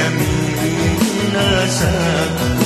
a minha saco.